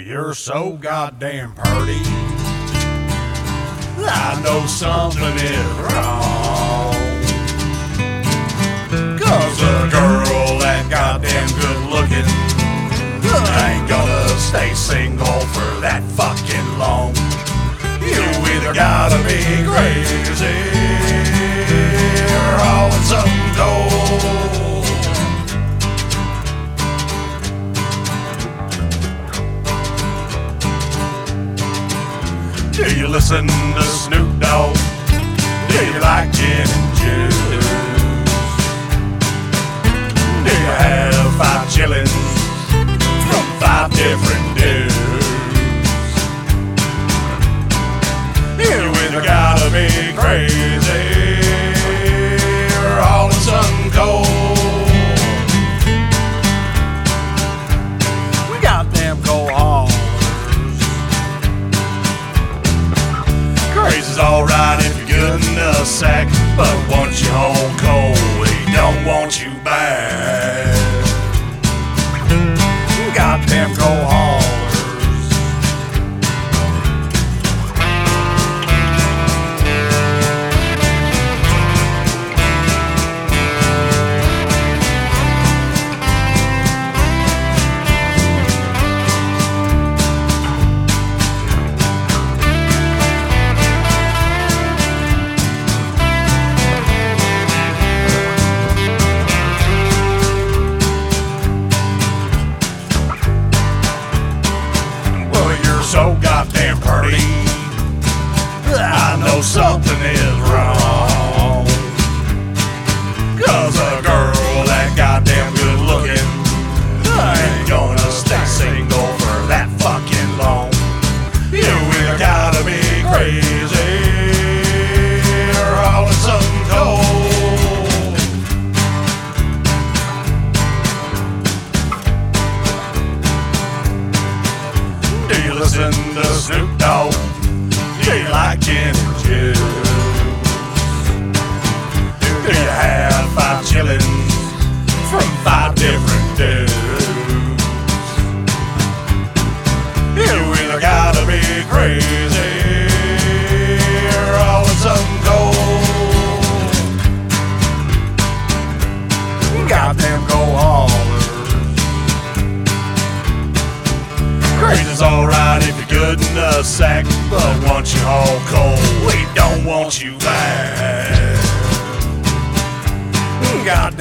Well, you're so goddamn pretty. I know something is wrong. Cause a girl you listen to Snoop Dogg? Do you like gin and juice? Do you have five chillings from five different dudes? You either gotta be crazy Crazy's alright if you're good the sack, but once you home cold, he don't want you back. So goddamn pretty. I know something is wrong. Listen to Snoop Dogg? Do you like gin and? Do you have five chillings from five different dudes? You either gotta be crazy sack, but once you're all cold, we don't want you back. Hmm, Goddamn go